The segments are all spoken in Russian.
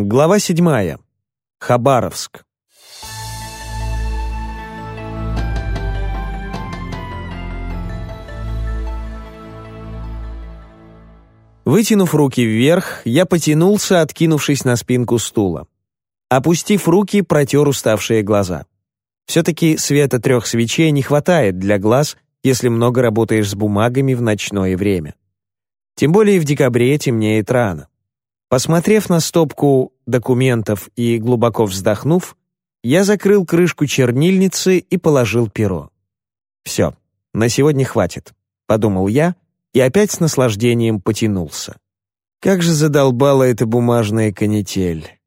Глава седьмая. Хабаровск. Вытянув руки вверх, я потянулся, откинувшись на спинку стула. Опустив руки, протер уставшие глаза. Все-таки света трех свечей не хватает для глаз, если много работаешь с бумагами в ночное время. Тем более в декабре темнеет рано. Посмотрев на стопку документов и глубоко вздохнув, я закрыл крышку чернильницы и положил перо. «Все, на сегодня хватит», — подумал я и опять с наслаждением потянулся. Как же задолбала эта бумажная канитель.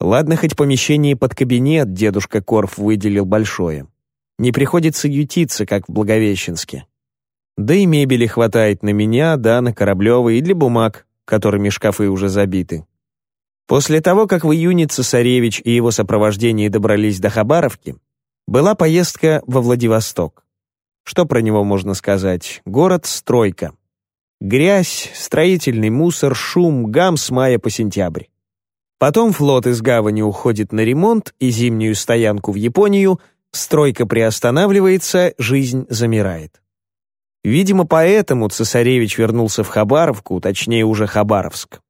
Ладно, хоть помещение под кабинет дедушка Корф выделил большое. Не приходится ютиться, как в Благовещенске. Да и мебели хватает на меня, да, на Кораблёва и для бумаг, которыми шкафы уже забиты. После того, как в июне цесаревич и его сопровождение добрались до Хабаровки, была поездка во Владивосток. Что про него можно сказать? Город-стройка. Грязь, строительный мусор, шум, гам с мая по сентябрь. Потом флот из гавани уходит на ремонт и зимнюю стоянку в Японию, стройка приостанавливается, жизнь замирает. Видимо, поэтому цесаревич вернулся в Хабаровку, точнее уже Хабаровск.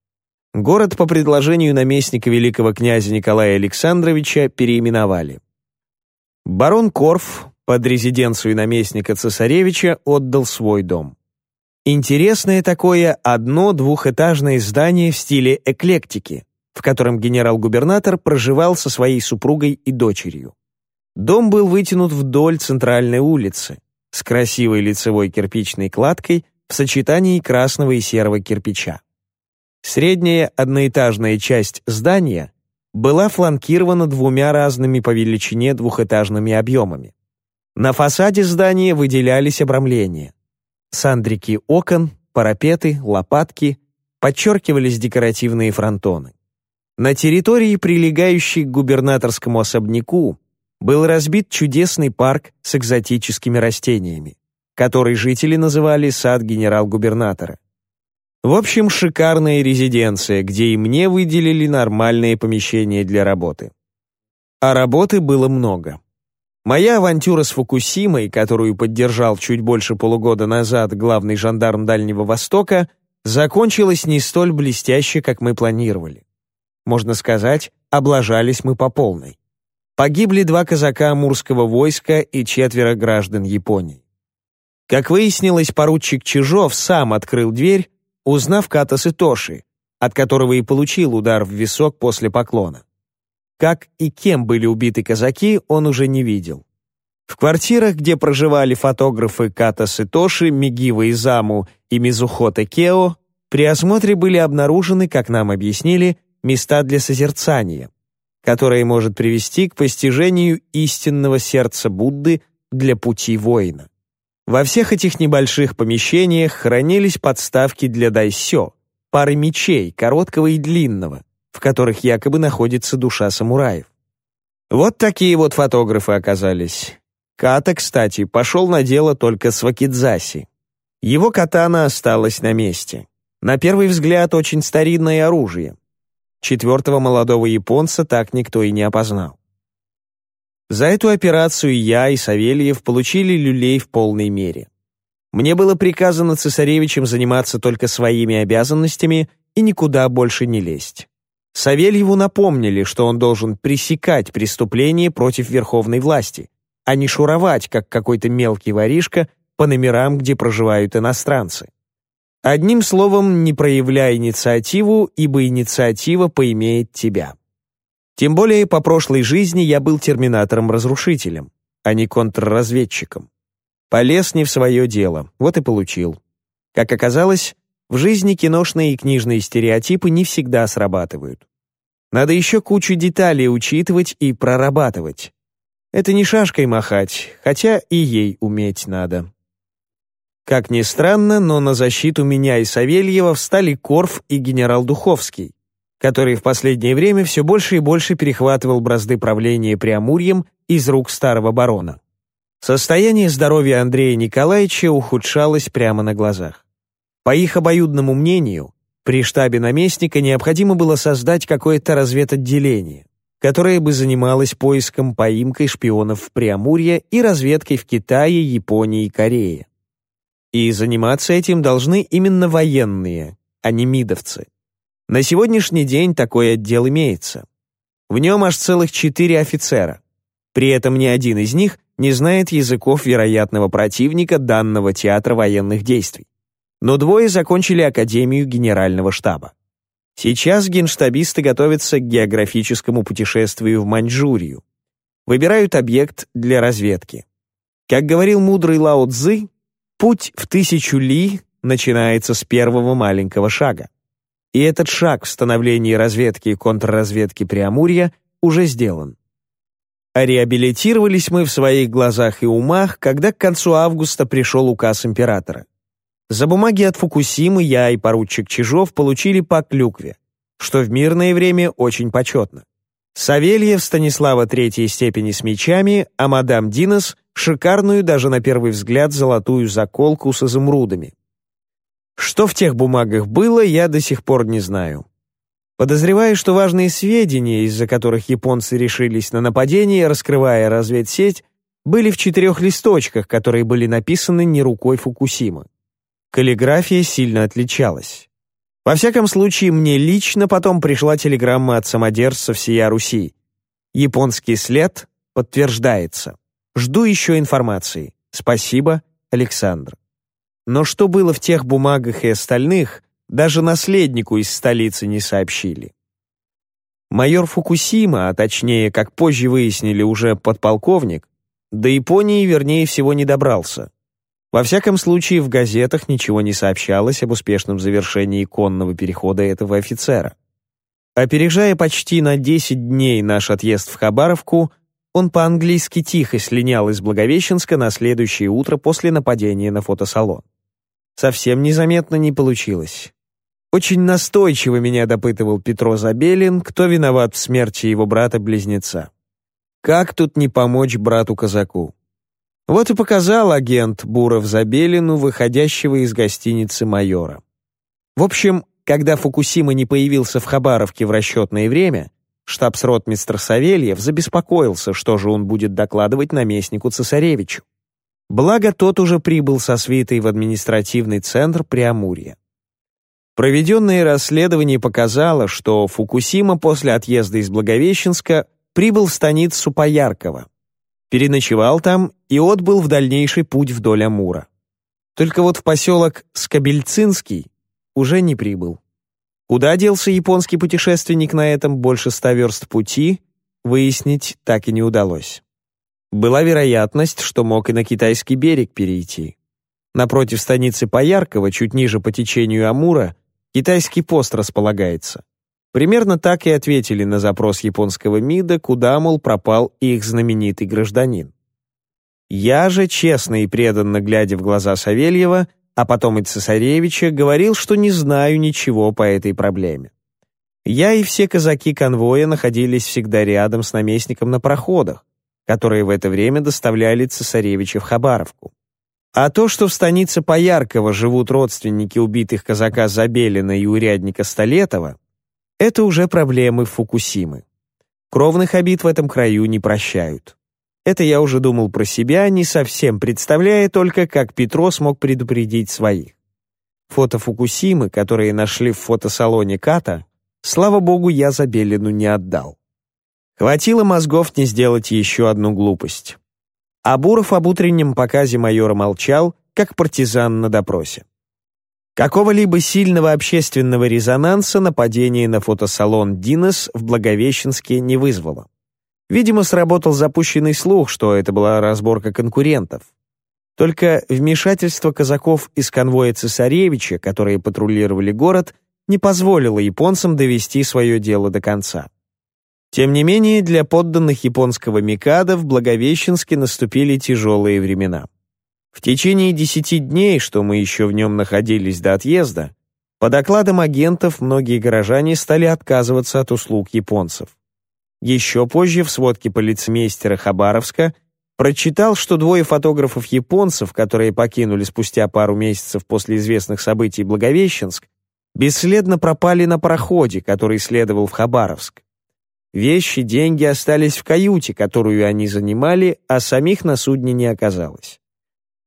Город по предложению наместника великого князя Николая Александровича переименовали. Барон Корф под резиденцию наместника цесаревича отдал свой дом. Интересное такое одно-двухэтажное здание в стиле эклектики, в котором генерал-губернатор проживал со своей супругой и дочерью. Дом был вытянут вдоль центральной улицы, с красивой лицевой кирпичной кладкой в сочетании красного и серого кирпича. Средняя одноэтажная часть здания была фланкирована двумя разными по величине двухэтажными объемами. На фасаде здания выделялись обрамления. Сандрики окон, парапеты, лопатки, подчеркивались декоративные фронтоны. На территории, прилегающей к губернаторскому особняку, был разбит чудесный парк с экзотическими растениями, который жители называли сад генерал-губернатора. В общем, шикарная резиденция, где и мне выделили нормальные помещения для работы. А работы было много. Моя авантюра с Фукусимой, которую поддержал чуть больше полугода назад главный жандарм Дальнего Востока, закончилась не столь блестяще, как мы планировали. Можно сказать, облажались мы по полной. Погибли два казака Амурского войска и четверо граждан Японии. Как выяснилось, поручик Чижов сам открыл дверь, узнав Ката Сытоши, от которого и получил удар в висок после поклона. Как и кем были убиты казаки, он уже не видел. В квартирах, где проживали фотографы Ката Сытоши, Мигива Изаму и Мизухота Кео, при осмотре были обнаружены, как нам объяснили, места для созерцания, которое может привести к постижению истинного сердца Будды для пути воина. Во всех этих небольших помещениях хранились подставки для дайсё, пары мечей, короткого и длинного, в которых якобы находится душа самураев. Вот такие вот фотографы оказались. Ката, кстати, пошел на дело только с Вакидзаси. Его катана осталась на месте. На первый взгляд очень старинное оружие, Четвертого молодого японца так никто и не опознал. За эту операцию я и Савельев получили люлей в полной мере. Мне было приказано цесаревичем заниматься только своими обязанностями и никуда больше не лезть. Савельеву напомнили, что он должен пресекать преступления против верховной власти, а не шуровать, как какой-то мелкий воришка, по номерам, где проживают иностранцы. Одним словом, не проявляй инициативу, ибо инициатива поимеет тебя. Тем более по прошлой жизни я был терминатором-разрушителем, а не контрразведчиком. Полез не в свое дело, вот и получил. Как оказалось, в жизни киношные и книжные стереотипы не всегда срабатывают. Надо еще кучу деталей учитывать и прорабатывать. Это не шашкой махать, хотя и ей уметь надо. Как ни странно, но на защиту меня и Савельева встали Корф и генерал Духовский, который в последнее время все больше и больше перехватывал бразды правления Преамурьем из рук старого барона. Состояние здоровья Андрея Николаевича ухудшалось прямо на глазах. По их обоюдному мнению, При штабе наместника необходимо было создать какое-то разведотделение, которое бы занималось поиском поимкой шпионов в Преамурье и разведкой в Китае, Японии и Корее. И заниматься этим должны именно военные, а не мидовцы. На сегодняшний день такой отдел имеется. В нем аж целых четыре офицера. При этом ни один из них не знает языков вероятного противника данного театра военных действий. Но двое закончили Академию Генерального штаба. Сейчас генштабисты готовятся к географическому путешествию в Маньчжурию. Выбирают объект для разведки. Как говорил мудрый Лао Цзы, путь в тысячу ли начинается с первого маленького шага. И этот шаг в становлении разведки и контрразведки Преамурья уже сделан. А реабилитировались мы в своих глазах и умах, когда к концу августа пришел указ императора. За бумаги от Фукусимы я и поручик Чижов получили по клюкве, что в мирное время очень почетно. Савельев Станислава третьей степени с мечами, а мадам Динос — шикарную даже на первый взгляд золотую заколку с изумрудами. Что в тех бумагах было, я до сих пор не знаю. Подозреваю, что важные сведения, из-за которых японцы решились на нападение, раскрывая разведсеть, были в четырех листочках, которые были написаны не рукой Фукусимы. Каллиграфия сильно отличалась. Во всяком случае, мне лично потом пришла телеграмма от самодержца всея Руси. Японский след подтверждается. Жду еще информации. Спасибо, Александр. Но что было в тех бумагах и остальных, даже наследнику из столицы не сообщили. Майор Фукусима, а точнее, как позже выяснили уже подполковник, до Японии, вернее всего, не добрался. Во всяком случае, в газетах ничего не сообщалось об успешном завершении конного перехода этого офицера. Опережая почти на 10 дней наш отъезд в Хабаровку, он по-английски тихо слинял из Благовещенска на следующее утро после нападения на фотосалон. Совсем незаметно не получилось. Очень настойчиво меня допытывал Петро Забелин, кто виноват в смерти его брата-близнеца. Как тут не помочь брату-казаку? Вот и показал агент Буров Забелину, выходящего из гостиницы майора. В общем, когда Фукусима не появился в Хабаровке в расчетное время, штабс-ротмистр Савельев забеспокоился, что же он будет докладывать наместнику цесаревичу. Благо, тот уже прибыл со свитой в административный центр Преамурья. Проведенное расследование показало, что Фукусима после отъезда из Благовещенска прибыл в станицу Поярково, переночевал там и отбыл в дальнейший путь вдоль Амура. Только вот в поселок Скобельцинский уже не прибыл. Куда делся японский путешественник на этом больше ста верст пути, выяснить так и не удалось. Была вероятность, что мог и на китайский берег перейти. Напротив станицы Поярково, чуть ниже по течению Амура, Китайский пост располагается. Примерно так и ответили на запрос японского МИДа, куда, мол, пропал их знаменитый гражданин. Я же, честно и преданно глядя в глаза Савельева, а потом и цесаревича, говорил, что не знаю ничего по этой проблеме. Я и все казаки конвоя находились всегда рядом с наместником на проходах, которые в это время доставляли цесаревича в Хабаровку. А то, что в станице Поярково живут родственники убитых казака Забелина и урядника Столетова, это уже проблемы Фукусимы. Кровных обид в этом краю не прощают. Это я уже думал про себя, не совсем представляя только, как Петро смог предупредить своих. Фото Фукусимы, которые нашли в фотосалоне Ката, слава богу, я Забелину не отдал. Хватило мозгов не сделать еще одну глупость. А Буров об утреннем показе майора молчал, как партизан на допросе. Какого-либо сильного общественного резонанса нападение на фотосалон «Динос» в Благовещенске не вызвало. Видимо, сработал запущенный слух, что это была разборка конкурентов. Только вмешательство казаков из конвоя цесаревича, которые патрулировали город, не позволило японцам довести свое дело до конца. Тем не менее, для подданных японского Микада в Благовещенске наступили тяжелые времена. В течение десяти дней, что мы еще в нем находились до отъезда, по докладам агентов многие горожане стали отказываться от услуг японцев. Еще позже в сводке полицмейстера Хабаровска прочитал, что двое фотографов-японцев, которые покинули спустя пару месяцев после известных событий Благовещенск, бесследно пропали на пароходе, который следовал в Хабаровск. Вещи, деньги остались в каюте, которую они занимали, а самих на судне не оказалось.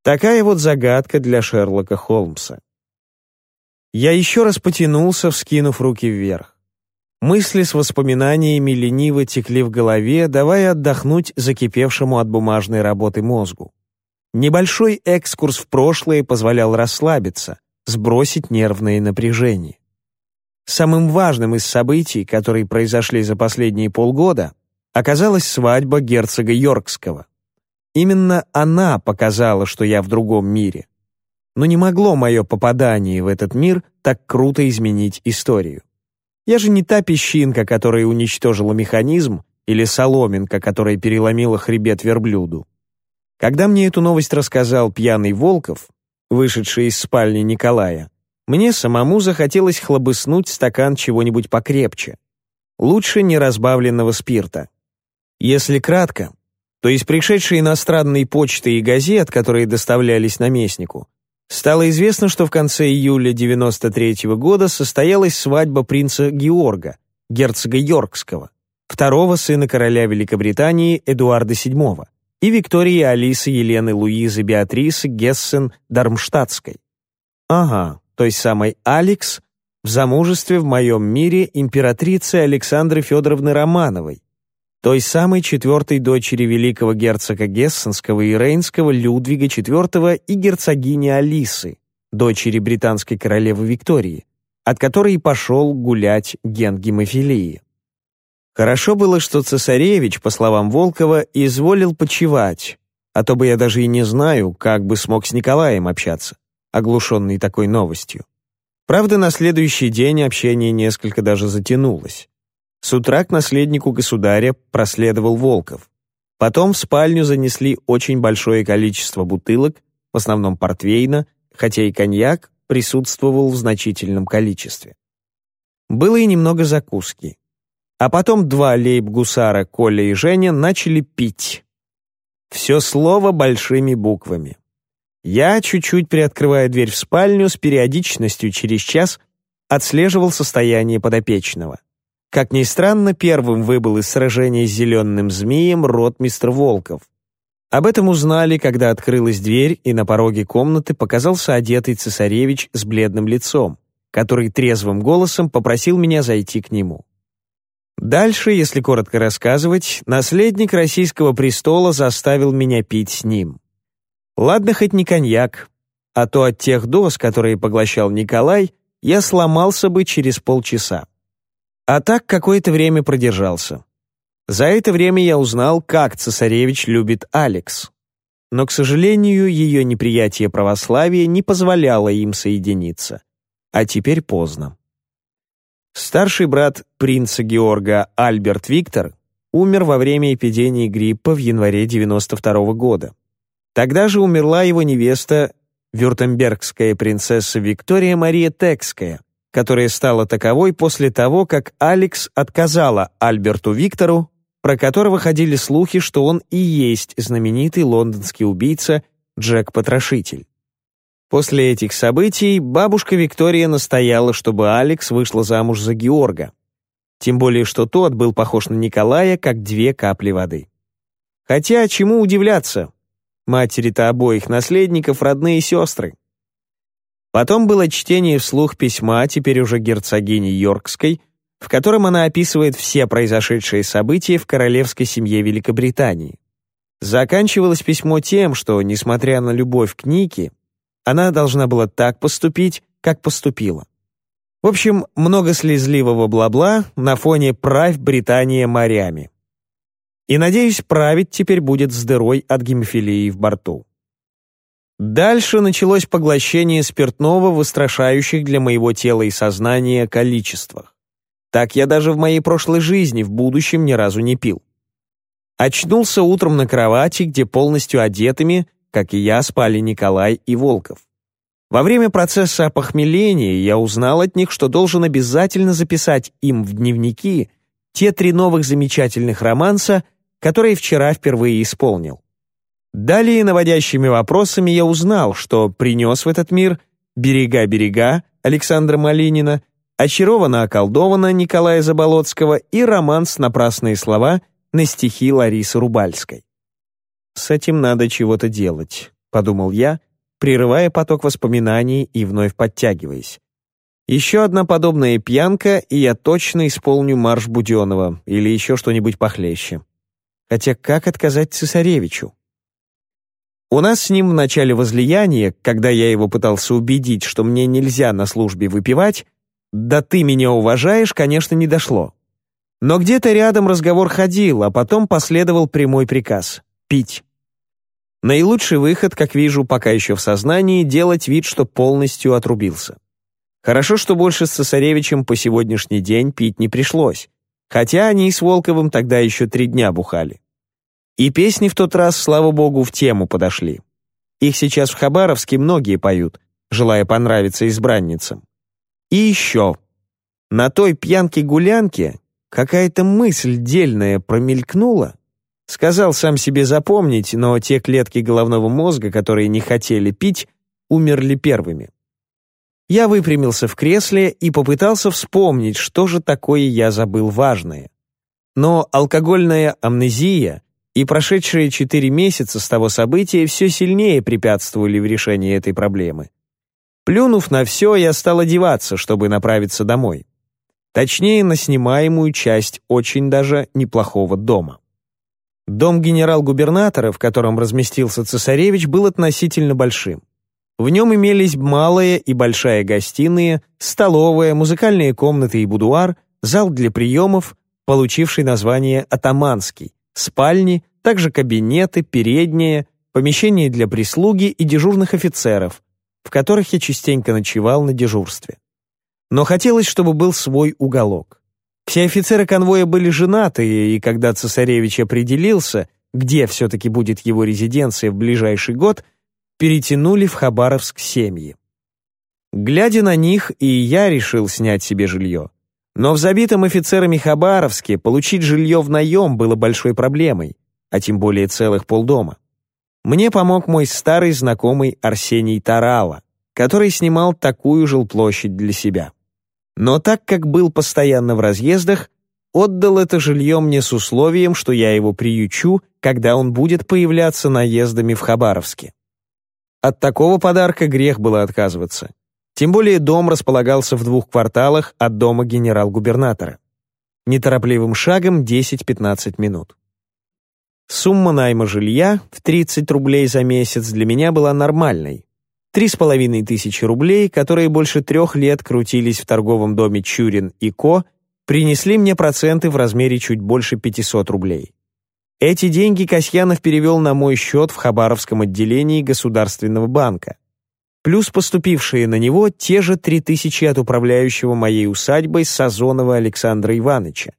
Такая вот загадка для Шерлока Холмса. Я еще раз потянулся, вскинув руки вверх. Мысли с воспоминаниями лениво текли в голове, давая отдохнуть закипевшему от бумажной работы мозгу. Небольшой экскурс в прошлое позволял расслабиться, сбросить нервное напряжение. Самым важным из событий, которые произошли за последние полгода, оказалась свадьба герцога Йоркского. Именно она показала, что я в другом мире. Но не могло мое попадание в этот мир так круто изменить историю. Я же не та песчинка, которая уничтожила механизм, или соломинка, которая переломила хребет верблюду. Когда мне эту новость рассказал пьяный Волков, вышедший из спальни Николая, мне самому захотелось хлобыснуть стакан чего-нибудь покрепче. Лучше неразбавленного спирта. Если кратко, то из пришедшей иностранной почты и газет, которые доставлялись наместнику, стало известно, что в конце июля 93 -го года состоялась свадьба принца Георга, герцога Йоркского, второго сына короля Великобритании Эдуарда VII, и Виктории Алисы Елены Луизы Беатрисы Гессен-Дармштадтской. Ага, той самой Алекс, в замужестве в моем мире императрицы Александры Федоровны Романовой, той самой четвертой дочери великого герцога Гессенского и Рейнского Людвига IV и герцогини Алисы, дочери британской королевы Виктории, от которой пошел гулять ген гемофилии. Хорошо было, что цесаревич, по словам Волкова, изволил почевать, а то бы я даже и не знаю, как бы смог с Николаем общаться, оглушенный такой новостью. Правда, на следующий день общение несколько даже затянулось. С утра к наследнику государя проследовал Волков. Потом в спальню занесли очень большое количество бутылок, в основном портвейна, хотя и коньяк присутствовал в значительном количестве. Было и немного закуски. А потом два лейб-гусара, Коля и Женя, начали пить. Все слово большими буквами. Я, чуть-чуть приоткрывая дверь в спальню, с периодичностью через час отслеживал состояние подопечного. Как ни странно, первым выбыл из сражения с зеленым змеем ротмистр Волков. Об этом узнали, когда открылась дверь, и на пороге комнаты показался одетый цесаревич с бледным лицом, который трезвым голосом попросил меня зайти к нему. Дальше, если коротко рассказывать, наследник российского престола заставил меня пить с ним. Ладно, хоть не коньяк, а то от тех доз, которые поглощал Николай, я сломался бы через полчаса. А так какое-то время продержался. За это время я узнал, как цесаревич любит Алекс. Но, к сожалению, ее неприятие православия не позволяло им соединиться. А теперь поздно. Старший брат принца Георга Альберт Виктор умер во время эпидемии гриппа в январе 92 -го года. Тогда же умерла его невеста, вюртембергская принцесса Виктория Мария Текская, которая стала таковой после того, как Алекс отказала Альберту Виктору, про которого ходили слухи, что он и есть знаменитый лондонский убийца Джек-потрошитель. После этих событий бабушка Виктория настояла, чтобы Алекс вышла замуж за Георга. Тем более, что тот был похож на Николая, как две капли воды. Хотя, чему удивляться? Матери-то обоих наследников родные сестры. Потом было чтение вслух письма, теперь уже герцогини Йоркской, в котором она описывает все произошедшие события в королевской семье Великобритании. Заканчивалось письмо тем, что, несмотря на любовь к Нике, она должна была так поступить, как поступила. В общем, много слезливого бла-бла на фоне «Правь Британия морями». И, надеюсь, править теперь будет с дырой от гемофилии в борту. Дальше началось поглощение спиртного в устрашающих для моего тела и сознания количествах. Так я даже в моей прошлой жизни в будущем ни разу не пил. Очнулся утром на кровати, где полностью одетыми как и я, спали Николай и Волков. Во время процесса опохмеления я узнал от них, что должен обязательно записать им в дневники те три новых замечательных романса, которые вчера впервые исполнил. Далее наводящими вопросами я узнал, что принес в этот мир «Берега-берега», Александра Малинина, «Очарована-околдована» Николая Заболоцкого и романс «Напрасные слова» на стихи Ларисы Рубальской. «С этим надо чего-то делать», — подумал я, прерывая поток воспоминаний и вновь подтягиваясь. Еще одна подобная пьянка, и я точно исполню марш Буденова или еще что-нибудь похлеще. Хотя как отказать цесаревичу? У нас с ним в начале возлияния, когда я его пытался убедить, что мне нельзя на службе выпивать, «да ты меня уважаешь», конечно, не дошло. Но где-то рядом разговор ходил, а потом последовал прямой приказ — пить. Наилучший выход, как вижу, пока еще в сознании, делать вид, что полностью отрубился. Хорошо, что больше с цесаревичем по сегодняшний день пить не пришлось, хотя они с Волковым тогда еще три дня бухали. И песни в тот раз, слава богу, в тему подошли. Их сейчас в Хабаровске многие поют, желая понравиться избранницам. И еще. На той пьянке-гулянке какая-то мысль дельная промелькнула. Сказал сам себе запомнить, но те клетки головного мозга, которые не хотели пить, умерли первыми. Я выпрямился в кресле и попытался вспомнить, что же такое я забыл важное. Но алкогольная амнезия и прошедшие четыре месяца с того события все сильнее препятствовали в решении этой проблемы. Плюнув на все, я стал одеваться, чтобы направиться домой. Точнее, на снимаемую часть очень даже неплохого дома. Дом генерал-губернатора, в котором разместился цесаревич, был относительно большим. В нем имелись малая и большая гостиные, столовая, музыкальные комнаты и будуар, зал для приемов, получивший название «Атаманский», спальни, также кабинеты, передние, помещения для прислуги и дежурных офицеров, в которых я частенько ночевал на дежурстве. Но хотелось, чтобы был свой уголок. Все офицеры конвоя были женаты, и когда цесаревич определился, где все-таки будет его резиденция в ближайший год, перетянули в Хабаровск семьи. Глядя на них, и я решил снять себе жилье. Но в забитом офицерами Хабаровске получить жилье в наем было большой проблемой, а тем более целых полдома. Мне помог мой старый знакомый Арсений Тарала, который снимал такую жилплощадь для себя. Но так как был постоянно в разъездах, отдал это жилье мне с условием, что я его приючу, когда он будет появляться наездами в Хабаровске. От такого подарка грех было отказываться. Тем более дом располагался в двух кварталах от дома генерал-губернатора. Неторопливым шагом 10-15 минут. Сумма найма жилья в 30 рублей за месяц для меня была нормальной. Три с половиной тысячи рублей, которые больше трех лет крутились в торговом доме Чурин и Ко, принесли мне проценты в размере чуть больше 500 рублей. Эти деньги Касьянов перевел на мой счет в Хабаровском отделении Государственного банка. Плюс поступившие на него те же три тысячи от управляющего моей усадьбой Сазонова Александра Ивановича.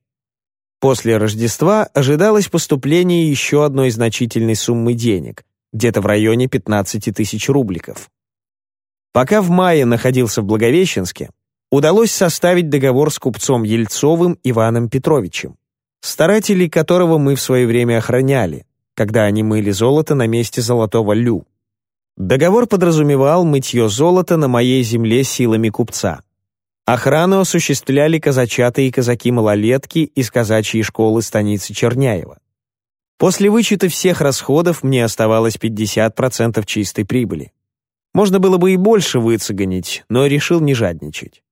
После Рождества ожидалось поступление еще одной значительной суммы денег, где-то в районе 15 тысяч рубликов. Пока в мае находился в Благовещенске, удалось составить договор с купцом Ельцовым Иваном Петровичем старателей которого мы в свое время охраняли, когда они мыли золото на месте золотого лю. Договор подразумевал мытье золота на моей земле силами купца. Охрану осуществляли казачаты и казаки-малолетки из казачьей школы станицы Черняева. После вычета всех расходов мне оставалось 50% чистой прибыли. Можно было бы и больше выцегонить, но решил не жадничать.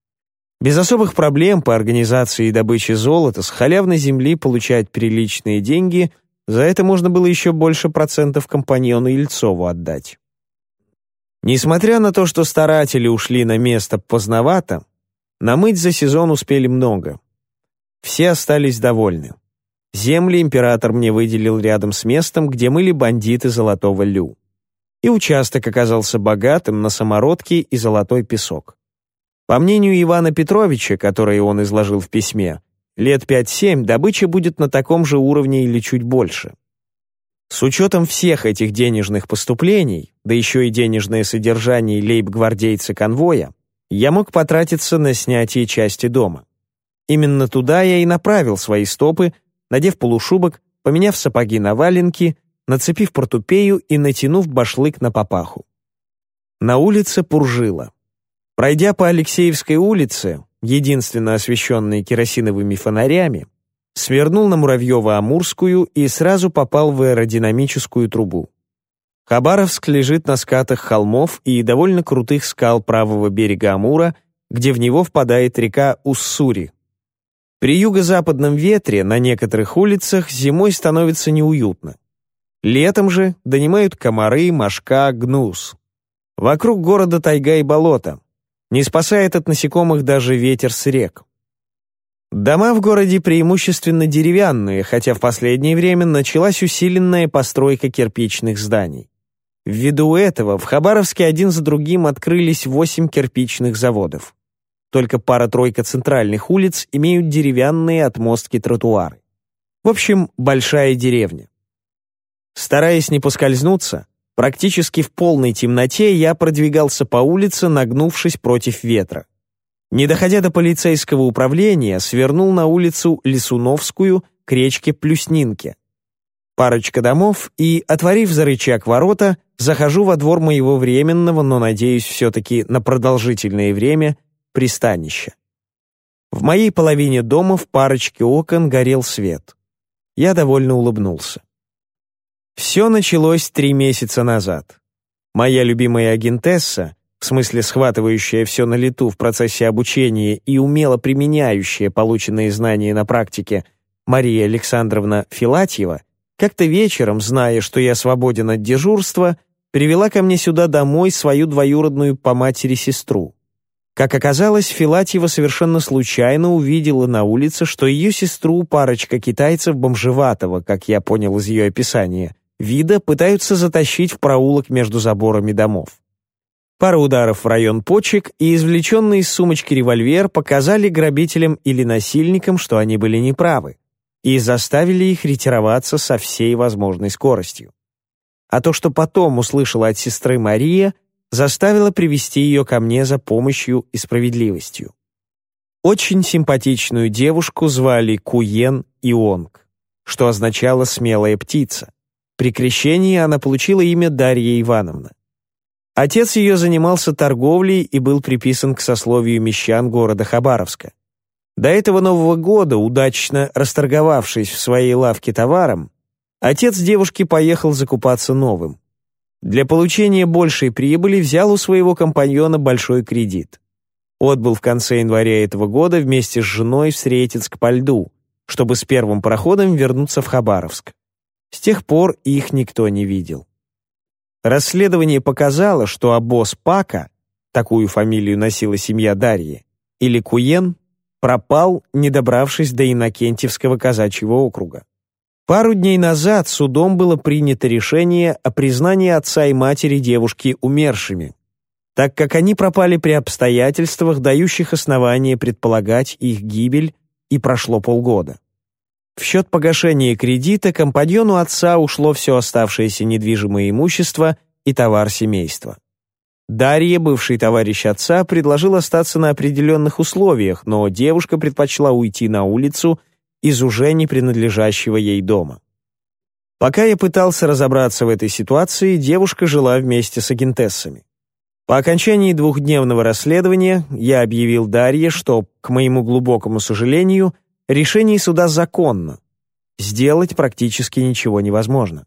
Без особых проблем по организации и добыче золота с халявной земли получать приличные деньги, за это можно было еще больше процентов компаньону Ельцову отдать. Несмотря на то, что старатели ушли на место поздновато, намыть за сезон успели много. Все остались довольны. Земли император мне выделил рядом с местом, где мыли бандиты Золотого Лю. И участок оказался богатым на самородки и золотой песок. По мнению Ивана Петровича, которое он изложил в письме, лет 5-7 добыча будет на таком же уровне или чуть больше. С учетом всех этих денежных поступлений, да еще и денежное содержание лейб-гвардейца конвоя, я мог потратиться на снятие части дома. Именно туда я и направил свои стопы, надев полушубок, поменяв сапоги на валенки, нацепив портупею и натянув башлык на папаху. На улице пуржило. Пройдя по Алексеевской улице, единственно освещенной керосиновыми фонарями, свернул на Муравьево-Амурскую и сразу попал в аэродинамическую трубу. Хабаровск лежит на скатах холмов и довольно крутых скал правого берега Амура, где в него впадает река Уссури. При юго-западном ветре на некоторых улицах зимой становится неуютно. Летом же донимают комары, мошка, гнус. Вокруг города тайга и болото. Не спасает от насекомых даже ветер с рек. Дома в городе преимущественно деревянные, хотя в последнее время началась усиленная постройка кирпичных зданий. Ввиду этого в Хабаровске один за другим открылись восемь кирпичных заводов. Только пара-тройка центральных улиц имеют деревянные отмостки-тротуары. В общем, большая деревня. Стараясь не поскользнуться, практически в полной темноте я продвигался по улице, нагнувшись против ветра. Не доходя до полицейского управления, свернул на улицу Лисуновскую к речке Плюснинке. Парочка домов и, отворив за рычаг ворота, захожу во двор моего временного, но, надеюсь, все-таки на продолжительное время, пристанища. В моей половине дома в парочке окон горел свет. Я довольно улыбнулся. Все началось три месяца назад. Моя любимая агентесса, в смысле схватывающая все на лету в процессе обучения и умело применяющая полученные знания на практике, Мария Александровна Филатьева, как-то вечером, зная, что я свободен от дежурства, привела ко мне сюда домой свою двоюродную по матери сестру. Как оказалось, Филатьева совершенно случайно увидела на улице, что ее сестру парочка китайцев бомжеватого, как я понял из ее описания, вида пытаются затащить в проулок между заборами домов. Пара ударов в район почек и извлеченный из сумочки револьвер показали грабителям или насильникам, что они были неправы, и заставили их ретироваться со всей возможной скоростью. А то, что потом услышала от сестры Мария, заставило привести ее ко мне за помощью и справедливостью. Очень симпатичную девушку звали Куен Ионг, что означало «смелая птица». При крещении она получила имя Дарья Ивановна. Отец ее занимался торговлей и был приписан к сословию мещан города Хабаровска. До этого Нового года, удачно расторговавшись в своей лавке товаром, отец девушки поехал закупаться новым. Для получения большей прибыли взял у своего компаньона большой кредит. Отбыл в конце января этого года вместе с женой в Сретенск по льду, чтобы с первым проходом вернуться в Хабаровск. С тех пор их никто не видел. Расследование показало, что обоз Пака, такую фамилию носила семья Дарьи, или Куен, пропал, не добравшись до Иннокентьевского казачьего округа. Пару дней назад судом было принято решение о признании отца и матери девушки умершими, так как они пропали при обстоятельствах, дающих основание предполагать их гибель, и прошло полгода. В счет погашения кредита компаньону отца ушло все оставшееся недвижимое имущество и товар семейства. Дарья, бывший товарищ отца, предложил остаться на определенных условиях, но девушка предпочла уйти на улицу из уже не принадлежащего ей дома. Пока я пытался разобраться в этой ситуации, девушка жила вместе с агентессами. По окончании двухдневного расследования я объявил Дарье, что, к моему глубокому сожалению, Решение суда законно. Сделать практически ничего невозможно.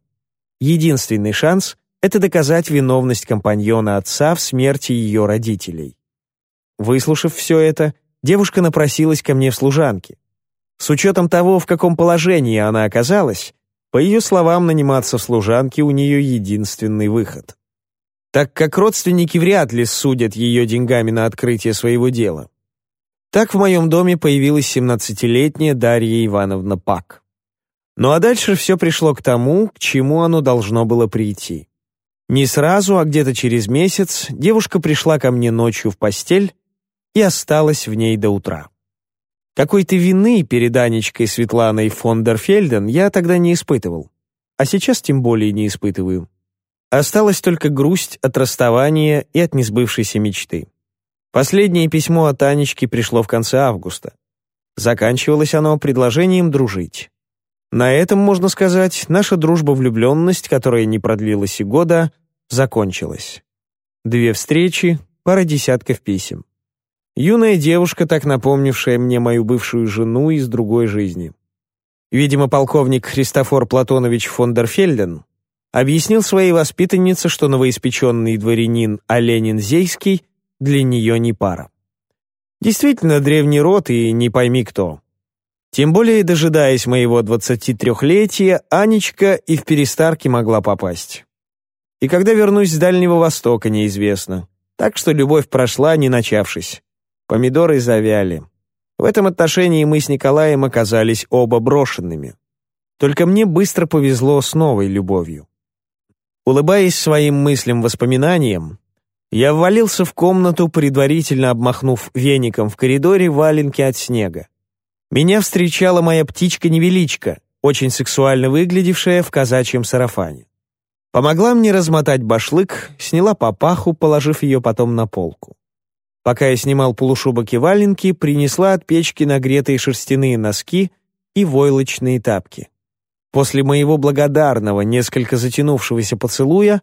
Единственный шанс — это доказать виновность компаньона отца в смерти ее родителей. Выслушав все это, девушка напросилась ко мне в служанке. С учетом того, в каком положении она оказалась, по ее словам, наниматься в служанке у нее единственный выход. Так как родственники вряд ли судят ее деньгами на открытие своего дела. Так в моем доме появилась 17-летняя Дарья Ивановна Пак. Ну а дальше все пришло к тому, к чему оно должно было прийти. Не сразу, а где-то через месяц девушка пришла ко мне ночью в постель и осталась в ней до утра. Какой-то вины перед Анечкой Светланой фон дер Фельден я тогда не испытывал, а сейчас тем более не испытываю. Осталась только грусть от расставания и от несбывшейся мечты. Последнее письмо от Анечки пришло в конце августа. Заканчивалось оно предложением дружить. На этом, можно сказать, наша дружба-влюбленность, которая не продлилась и года, закончилась. Две встречи, пара десятков писем. Юная девушка, так напомнившая мне мою бывшую жену из другой жизни. Видимо, полковник Христофор Платонович фон дер Фельден объяснил своей воспитаннице, что новоиспеченный дворянин Оленин Зейский для нее не пара. Действительно, древний род и не пойми кто. Тем более, дожидаясь моего 23-летия, Анечка и в перестарки могла попасть. И когда вернусь с Дальнего Востока, неизвестно. Так что любовь прошла, не начавшись. Помидоры завяли. В этом отношении мы с Николаем оказались оба брошенными. Только мне быстро повезло с новой любовью. Улыбаясь своим мыслям-воспоминаниям, я ввалился в комнату, предварительно обмахнув веником в коридоре валенки от снега. Меня встречала моя птичка-невеличка, очень сексуально выглядевшая в казачьем сарафане. Помогла мне размотать башлык, сняла папаху, положив ее потом на полку. Пока я снимал полушубок и валенки, принесла от печки нагретые шерстяные носки и войлочные тапки. После моего благодарного, несколько затянувшегося поцелуя,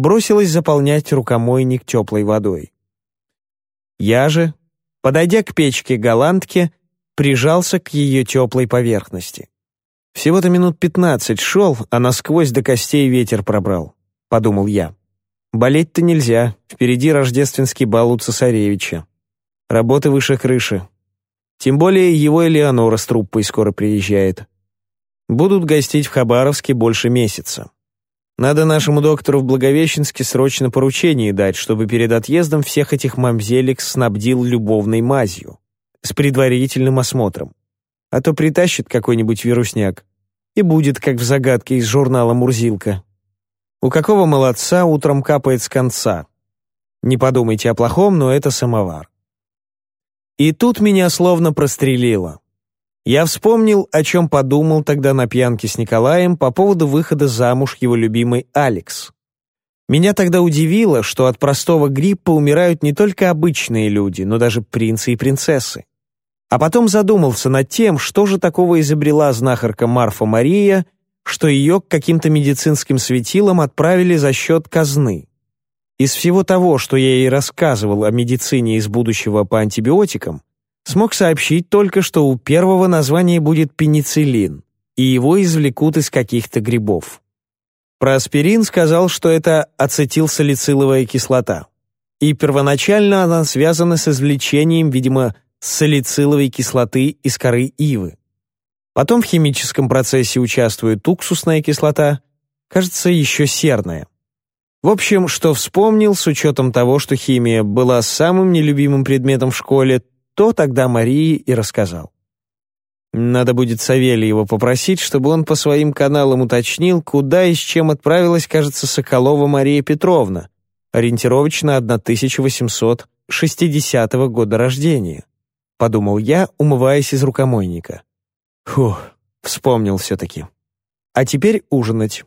бросилась заполнять рукомойник теплой водой. Я же, подойдя к печке голландке, прижался к ее теплой поверхности. Всего-то минут пятнадцать шел, а насквозь до костей ветер пробрал, — подумал я. Болеть-то нельзя, впереди рождественский бал у цесаревича. Работа выше крыши. Тем более его Элеонора с труппой скоро приезжает. Будут гостить в Хабаровске больше месяца. Надо нашему доктору в Благовещенске срочно поручение дать, чтобы перед отъездом всех этих мамзелек снабдил любовной мазью. С предварительным осмотром. А то притащит какой-нибудь вирусняк. И будет, как в загадке из журнала «Мурзилка». У какого молодца утром капает с конца? Не подумайте о плохом, но это самовар. И тут меня словно прострелило. Я вспомнил, о чем подумал тогда на пьянке с Николаем по поводу выхода замуж его любимой Алекс. Меня тогда удивило, что от простого гриппа умирают не только обычные люди, но даже принцы и принцессы. А потом задумался над тем, что же такого изобрела знахарка Марфа Мария – что ее к каким-то медицинским светилам отправили за счет казны. Из всего того, что я ей рассказывал о медицине из будущего по антибиотикам, смог сообщить только, что у первого названия будет пенициллин, и его извлекут из каких-то грибов. Про аспирин сказал, что это ацетилсалициловая кислота. И первоначально она связана с извлечением, видимо, салициловой кислоты из коры ивы. Потом в химическом процессе участвует уксусная кислота, кажется, еще серная. В общем, что вспомнил, с учетом того, что химия была самым нелюбимым предметом в школе, то тогда Марии и рассказал. Надо будет Савельева попросить, чтобы он по своим каналам уточнил, куда и с чем отправилась, кажется, Соколова Мария Петровна, ориентировочно 1860 года рождения, подумал я, умываясь из рукомойника. Фух, вспомнил все-таки. А теперь ужинать.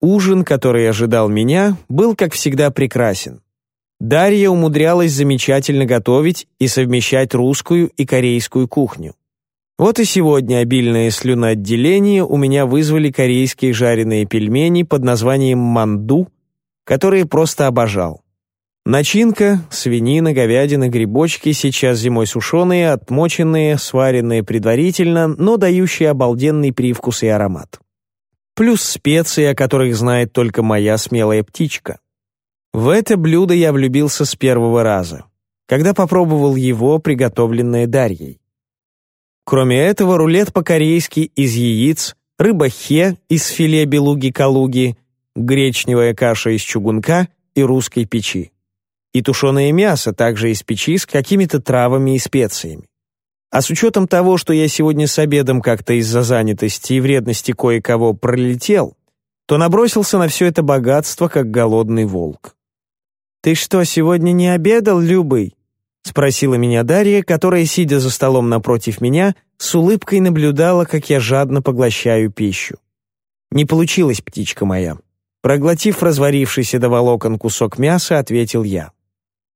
Ужин, который ожидал меня, был, как всегда, прекрасен. Дарья умудрялась замечательно готовить и совмещать русскую и корейскую кухню. Вот и сегодня обильное слюноотделение у меня вызвали корейские жареные пельмени под названием манду, которые просто обожал. Начинка — свинина, говядина, грибочки, сейчас зимой сушеные, отмоченные, сваренные предварительно, но дающие обалденный привкус и аромат. Плюс специи, о которых знает только моя смелая птичка. В это блюдо я влюбился с первого раза, когда попробовал его, приготовленное Дарьей. Кроме этого, рулет по-корейски из яиц, рыба-хе из филе белуги-калуги, гречневая каша из чугунка и русской печи и тушеное мясо также из печи с какими-то травами и специями. А с учетом того, что я сегодня с обедом как-то из-за занятости и вредности кое-кого пролетел, то набросился на все это богатство, как голодный волк. «Ты что, сегодня не обедал, Любый?» — спросила меня Дарья, которая, сидя за столом напротив меня, с улыбкой наблюдала, как я жадно поглощаю пищу. «Не получилось, птичка моя». Проглотив разварившийся до волокон кусок мяса, ответил я.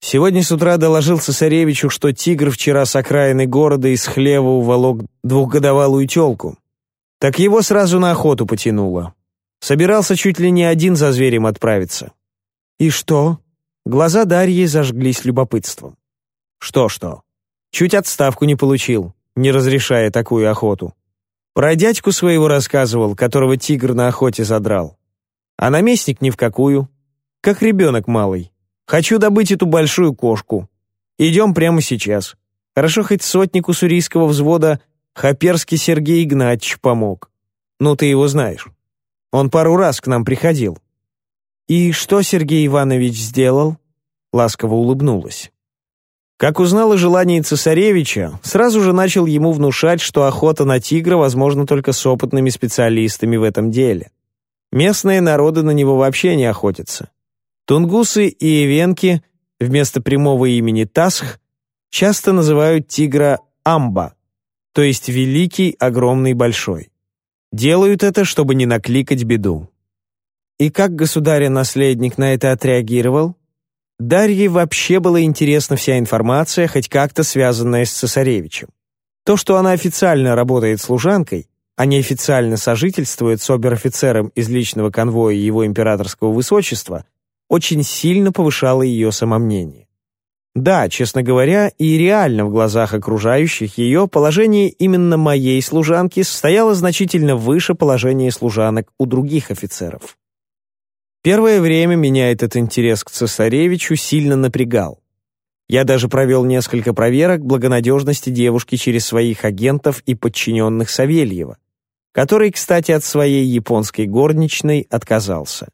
Сегодня с утра доложил цесаревичу, что тигр вчера с окраины города из хлева уволок двухгодовалую тёлку. Так его сразу на охоту потянуло. Собирался чуть ли не один за зверем отправиться. «И что?» Глаза Дарьи зажглись любопытством. Что-что? Чуть отставку не получил, не разрешая такую охоту. Про дядьку своего рассказывал, которого тигр на охоте задрал. А наместник ни в какую. Как ребенок малый. Хочу добыть эту большую кошку. Идем прямо сейчас. Хорошо хоть сотнику сурийского взвода Хаперский Сергей Игнатьевич помог. Ну, ты его знаешь. Он пару раз к нам приходил. «И что Сергей Иванович сделал?» Ласково улыбнулась. Как узнал о желании цесаревича, сразу же начал ему внушать, что охота на тигра возможна только с опытными специалистами в этом деле. Местные народы на него вообще не охотятся. Тунгусы и эвенки вместо прямого имени Тасх часто называют тигра Амба, то есть великий, огромный, большой. Делают это, чтобы не накликать беду. И как государя-наследник на это отреагировал? Дарье вообще была интересна вся информация, хоть как-то связанная с цесаревичем. То, что она официально работает служанкой, а неофициально сожительствует с обер-офицером из личного конвоя его императорского высочества, очень сильно повышало ее самомнение. Да, честно говоря, и реально в глазах окружающих ее положение именно моей служанки стояло значительно выше положения служанок у других офицеров. Первое время меня этот интерес к цесаревичу сильно напрягал. Я даже провел несколько проверок благонадежности девушки через своих агентов и подчиненных Савельева, который, кстати, от своей японской горничной отказался.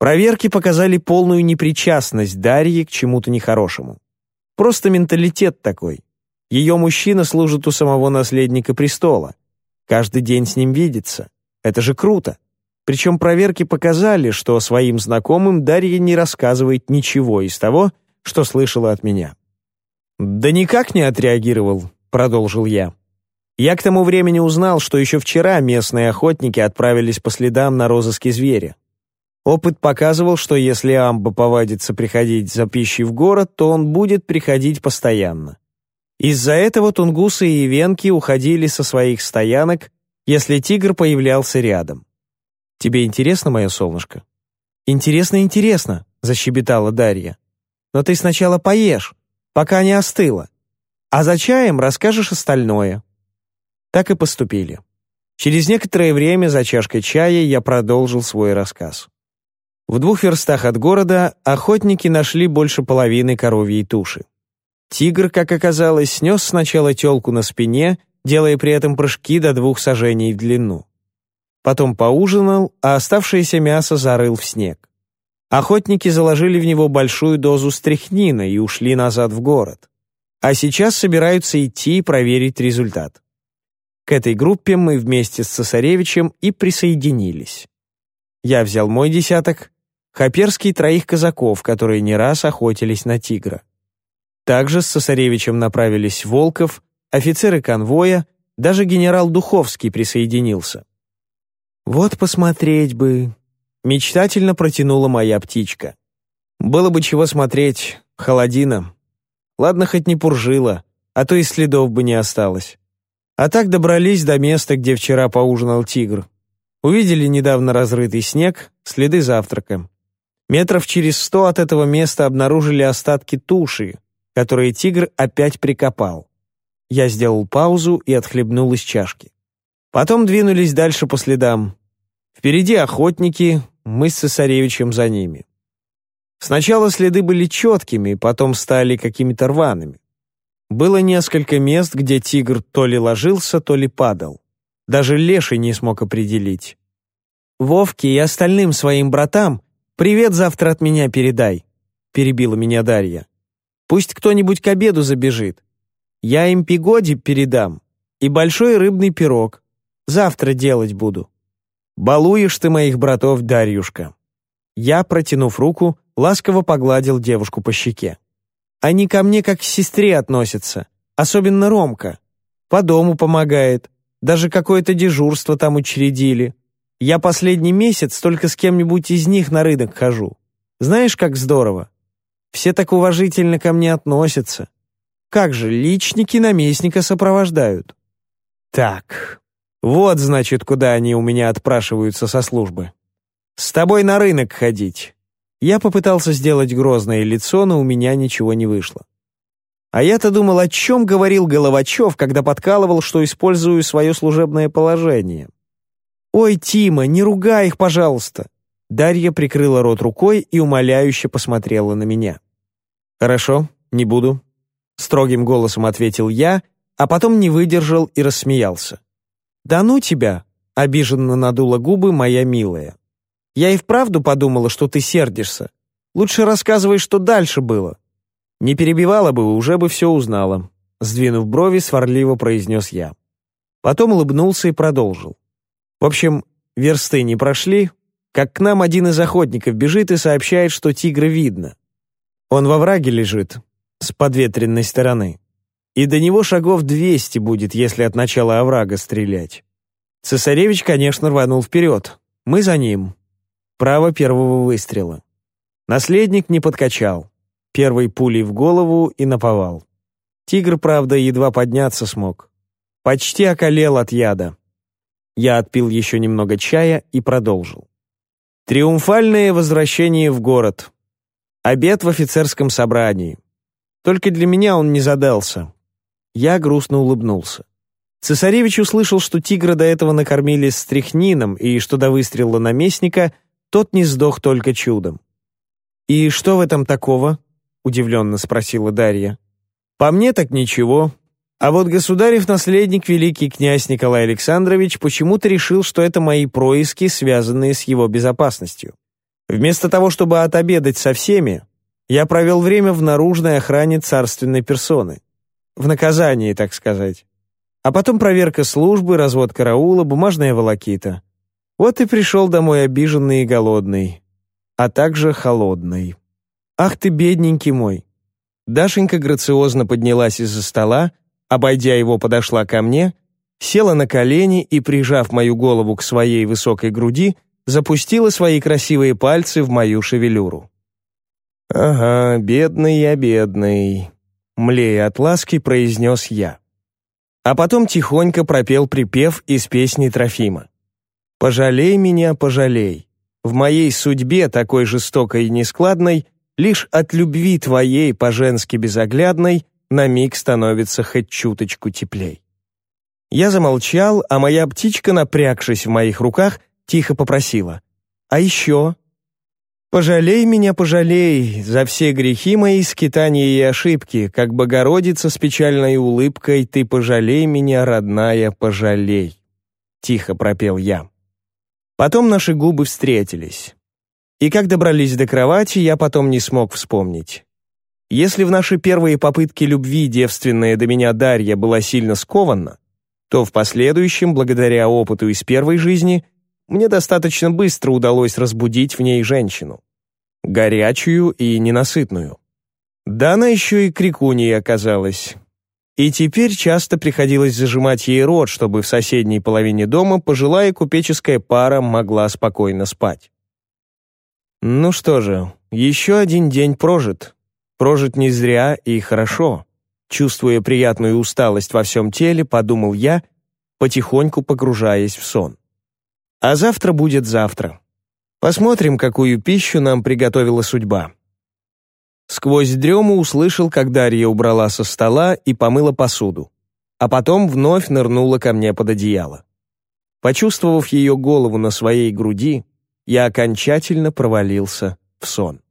Проверки показали полную непричастность Дарьи к чему-то нехорошему. Просто менталитет такой. Ее мужчина служит у самого наследника престола. Каждый день с ним видится. Это же круто. Причем проверки показали, что своим знакомым Дарья не рассказывает ничего из того, что слышала от меня. «Да никак не отреагировал», — продолжил я. Я к тому времени узнал, что еще вчера местные охотники отправились по следам на розыске зверя. Опыт показывал, что если амба повадится приходить за пищей в город, то он будет приходить постоянно. Из-за этого тунгусы и венки уходили со своих стоянок, если тигр появлялся рядом. Тебе интересно, мое солнышко?» «Интересно, интересно», — защебетала Дарья. «Но ты сначала поешь, пока не остыло. А за чаем расскажешь остальное». Так и поступили. Через некоторое время за чашкой чая я продолжил свой рассказ. В двух верстах от города охотники нашли больше половины коровьей туши. Тигр, как оказалось, снес сначала телку на спине, делая при этом прыжки до двух сажений в длину. Потом поужинал, а оставшееся мясо зарыл в снег. Охотники заложили в него большую дозу стряхнина и ушли назад в город. А сейчас собираются идти и проверить результат. К этой группе мы вместе с цесаревичем и присоединились. Я взял мой десяток, Хаперский троих казаков, которые не раз охотились на тигра. Также с цесаревичем направились Волков, офицеры конвоя, даже генерал Духовский присоединился. «Вот посмотреть бы», — мечтательно протянула моя птичка. «Было бы чего смотреть, холодина. Ладно, хоть не пуржила, а то и следов бы не осталось. А так добрались до места, где вчера поужинал тигр. Увидели недавно разрытый снег, следы завтрака. Метров через сто от этого места обнаружили остатки туши, которые тигр опять прикопал. Я сделал паузу и отхлебнул из чашки. Потом двинулись дальше по следам. Впереди охотники, мы с цесаревичем за ними. Сначала следы были четкими, потом стали какими-то рваными. Было несколько мест, где тигр то ли ложился, то ли падал. Даже леший не смог определить. «Вовке и остальным своим братам привет завтра от меня передай», — перебила меня Дарья. «Пусть кто-нибудь к обеду забежит. Я им пигоди передам и большой рыбный пирог. Завтра делать буду. Балуешь ты моих братов, Дарьюшка». Я, протянув руку, ласково погладил девушку по щеке. «Они ко мне как к сестре относятся, особенно Ромка. По дому помогает, даже какое-то дежурство там учредили. Я последний месяц только с кем-нибудь из них на рынок хожу. Знаешь, как здорово? Все так уважительно ко мне относятся. Как же, личники наместника сопровождают». «Так, вот, значит, куда они у меня отпрашиваются со службы. С тобой на рынок ходить. Я попытался сделать грозное лицо, но у меня ничего не вышло. А я-то думал, о чем говорил Головачев, когда подкалывал, что использую свое служебное положение. «Ой, Тима, не ругай их, пожалуйста!» Дарья прикрыла рот рукой и умоляюще посмотрела на меня. «Хорошо, не буду», — строгим голосом ответил я, а потом не выдержал и рассмеялся. «Да ну тебя!» — обиженно надула губы моя милая. «Я и вправду подумала, что ты сердишься. Лучше рассказывай, что дальше было». «Не перебивала бы, уже бы все узнала», — сдвинув брови, сварливо произнес я. Потом улыбнулся и продолжил. В общем, версты не прошли, как к нам один из охотников бежит и сообщает, что тигра видно. Он во враге лежит, с подветренной стороны. И до него шагов двести будет, если от начала оврага стрелять. Цесаревич, конечно, рванул вперед. Мы за ним. Право первого выстрела. Наследник не подкачал. Первой пулей в голову и наповал. Тигр, правда, едва подняться смог. Почти околел от яда. Я отпил еще немного чая и продолжил. Триумфальное возвращение в город. Обед в офицерском собрании. Только для меня он не задался. Я грустно улыбнулся. Цесаревич услышал, что тигра до этого накормили стряхнином и что до выстрела наместника тот не сдох только чудом. «И что в этом такого?» — удивленно спросила Дарья. «По мне так ничего. А вот государев наследник великий князь Николай Александрович почему-то решил, что это мои происки, связанные с его безопасностью. Вместо того, чтобы отобедать со всеми, я провел время в наружной охране царственной персоны. В наказании, так сказать. А потом проверка службы, развод караула, бумажная волокита. Вот и пришел домой обиженный и голодный, а также холодный. «Ах ты, бедненький мой!» Дашенька грациозно поднялась из-за стола, обойдя его, подошла ко мне, села на колени и, прижав мою голову к своей высокой груди, запустила свои красивые пальцы в мою шевелюру. «Ага, бедный я, бедный», — млея от ласки, произнес я. А потом тихонько пропел припев из песни Трофима. «Пожалей меня, пожалей. В моей судьбе, такой жестокой и нескладной, лишь от любви твоей по-женски безоглядной на миг становится хоть чуточку теплей. Я замолчал, а моя птичка, напрягшись в моих руках, тихо попросила. «А еще?» «Пожалей меня, пожалей, за все грехи мои, скитания и ошибки, как Богородица с печальной улыбкой, ты пожалей меня, родная, пожалей!» Тихо пропел я. Потом наши губы встретились. И как добрались до кровати, я потом не смог вспомнить. Если в наши первые попытки любви девственная до меня Дарья была сильно скована, то в последующем, благодаря опыту из первой жизни, мне достаточно быстро удалось разбудить в ней женщину. Горячую и ненасытную. Да она еще и крикуней оказалась. И теперь часто приходилось зажимать ей рот, чтобы в соседней половине дома пожилая купеческая пара могла спокойно спать. Ну что же, еще один день прожит. Прожить не зря и хорошо. Чувствуя приятную усталость во всем теле, подумал я, потихоньку погружаясь в сон. А завтра будет завтра. Посмотрим, какую пищу нам приготовила судьба. Сквозь дрему услышал, как Дарья убрала со стола и помыла посуду, а потом вновь нырнула ко мне под одеяло. Почувствовав ее голову на своей груди, я окончательно провалился в сон.